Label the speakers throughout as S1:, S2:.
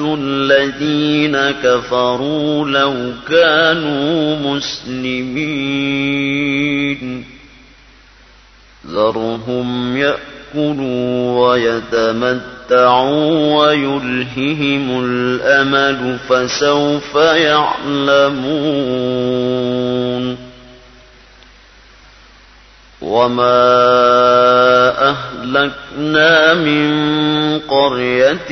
S1: الذين كفروا لو كانوا مسلمين ذرهم يأكلوا ويتمتعوا ويلههم الأمل فسوف يعلمون وما أهلكنا من قرية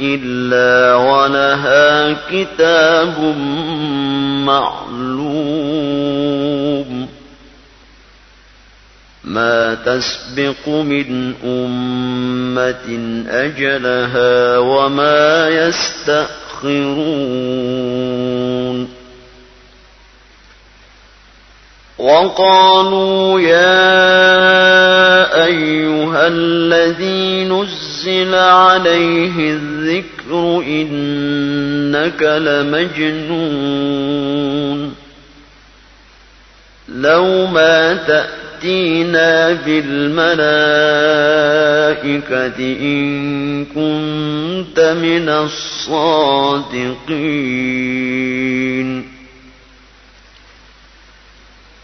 S1: إلا ولها كتاب معلوم ما تسبق من أمة أجلها وما يستأخرون وقالوا يا أيها الذي نزل عليه الذكر إنك لمجنون. لو ما تأتينا بالملائكة إن كنت من الصادقين.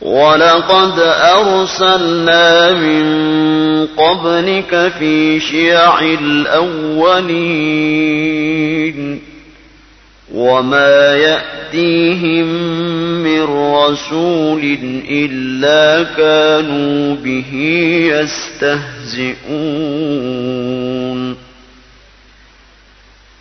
S1: ولقد أرسلنا من قبلك في شيع الأولين وما يأتيهم من رسول إلا كانوا به يستهزئون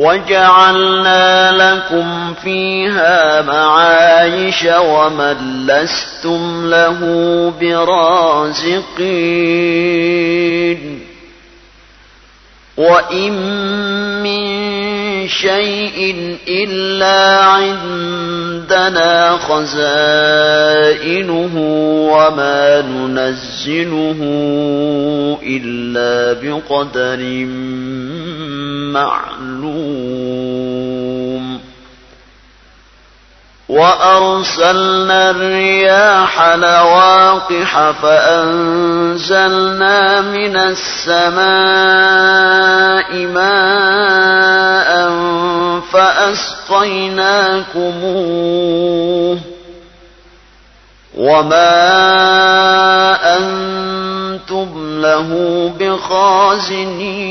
S1: وجعلنا لكم فيها معايش ومن لستم له برازقين. وإن شيء إلا عندنا خزائنه وما ننزله إلا بقدر معلوم. وأرسلنا الرياح لواقح فأنزلنا من السماء ماء فأسقيناكموه وما أنتم له بخازنين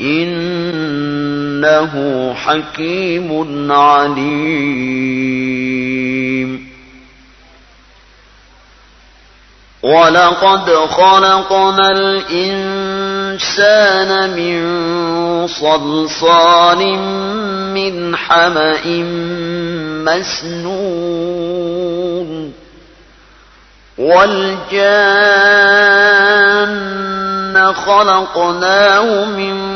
S1: إنه حكيم عليم. ولقد خلقنا الإنسان من صلصال من حمأ مسنون. والجان خلقناه من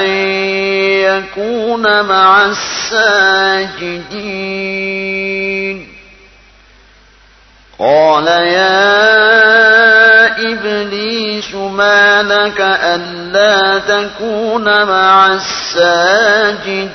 S1: أن يكون مع الساجدين. قال يا إبليس ما لك ألا تكون مع الساجدين.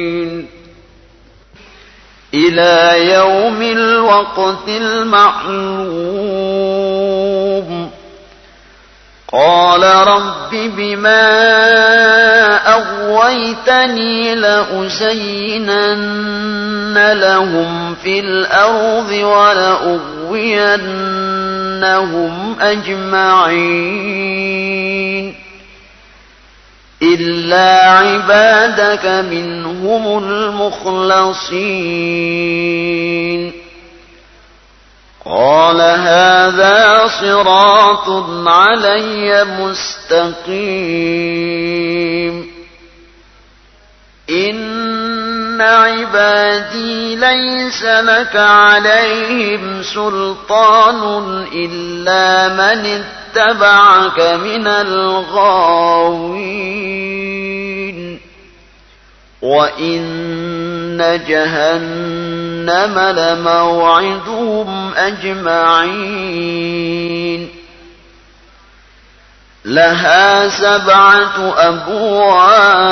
S1: إلى يوم الوقت المعلوم. قال رب بما أغويتني لأزينن لهم في الأرض ولأغوينهم أجمعين. إلا عبادك منهم المخلصين قال هذا صراط علي مستقيم إن عبادي ليس لك عليهم سلطان إلا من اتبعك من الغاوين. وإن إن جهنم لموعدهم أجمعين. لها سبعة أبواب.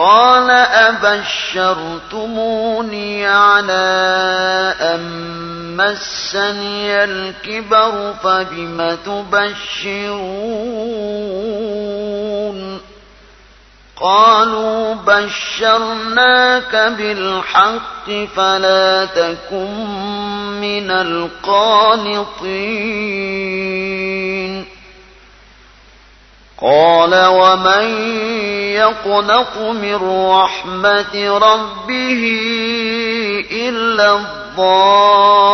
S1: قال أبشرتموني على أن مسني الكبر فبم تبشرون؟ قالوا بشرناك بالحق فلا تكن من القانطين. قال ومن يقنط من رحمة ربه إلا الضالون.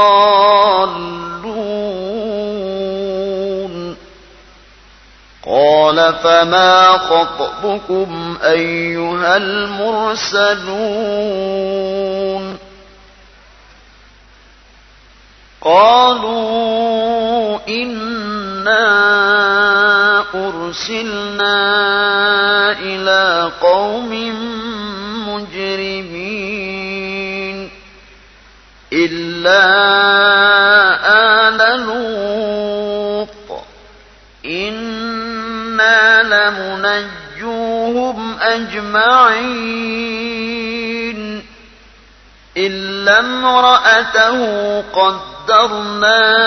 S1: قال فما خطبكم أيها المرسلون؟ قالوا إنا أرسلنا إلى قوم مجرمين إلا آل لوط. إنا لمنجوهم أجمعين. إلا امرأته قدرنا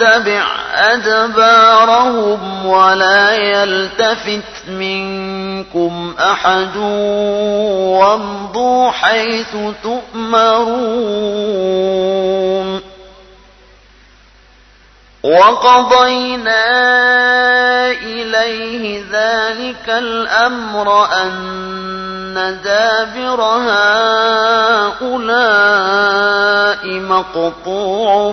S1: واتبع أدبارهم ولا يلتفت منكم أحد وامضوا حيث تؤمرون. وقضينا إليه ذلك الأمر أن دابر هؤلاء مقطوع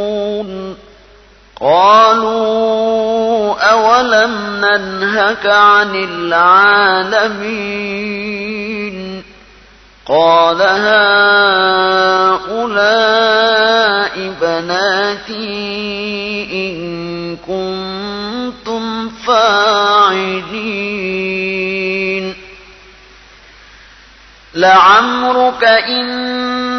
S1: قالوا أولم ننهك عن العالمين قال هؤلاء بناتي إن كنتم فاعلين لعمرك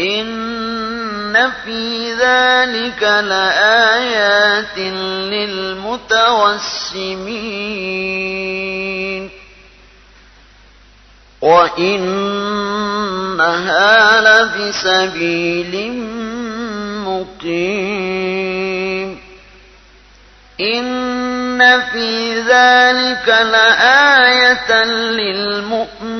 S1: إن في ذلك لآيات للمتوسمين وإنها لبسبيل مقيم إن في ذلك لآية للمؤمنين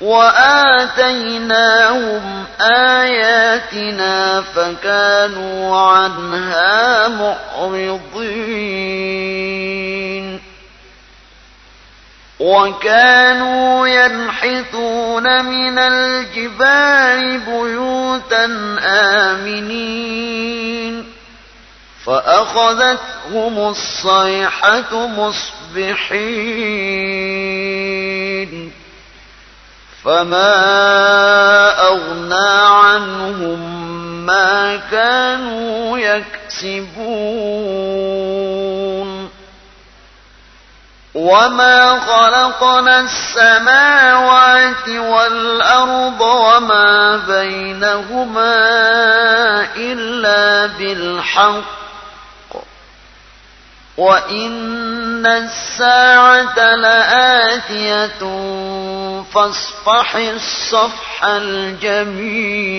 S1: وآتيناهم آياتنا فكانوا عنها معرضين. وكانوا ينحتون من الجبال بيوتا آمنين. فأخذتهم الصيحة مصبحين. فما أغنى عنهم ما كانوا يكسبون وما خلقنا السماوات والأرض وما بينهما إلا بالحق وإن الساعة لآتية فاصفح الصفح الجميل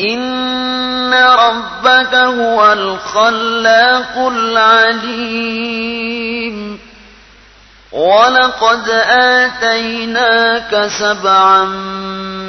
S1: إن ربك هو الخلاق العليم ولقد آتيناك سبعا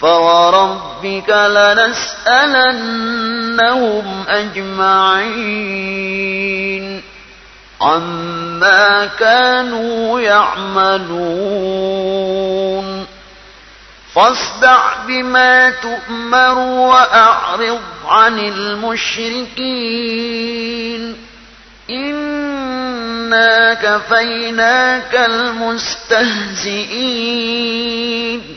S1: فوربك لنسألنهم أجمعين عما كانوا يعملون
S2: فاصدع بما تؤمر وأعرض عن المشركين إنا كفيناك المستهزئين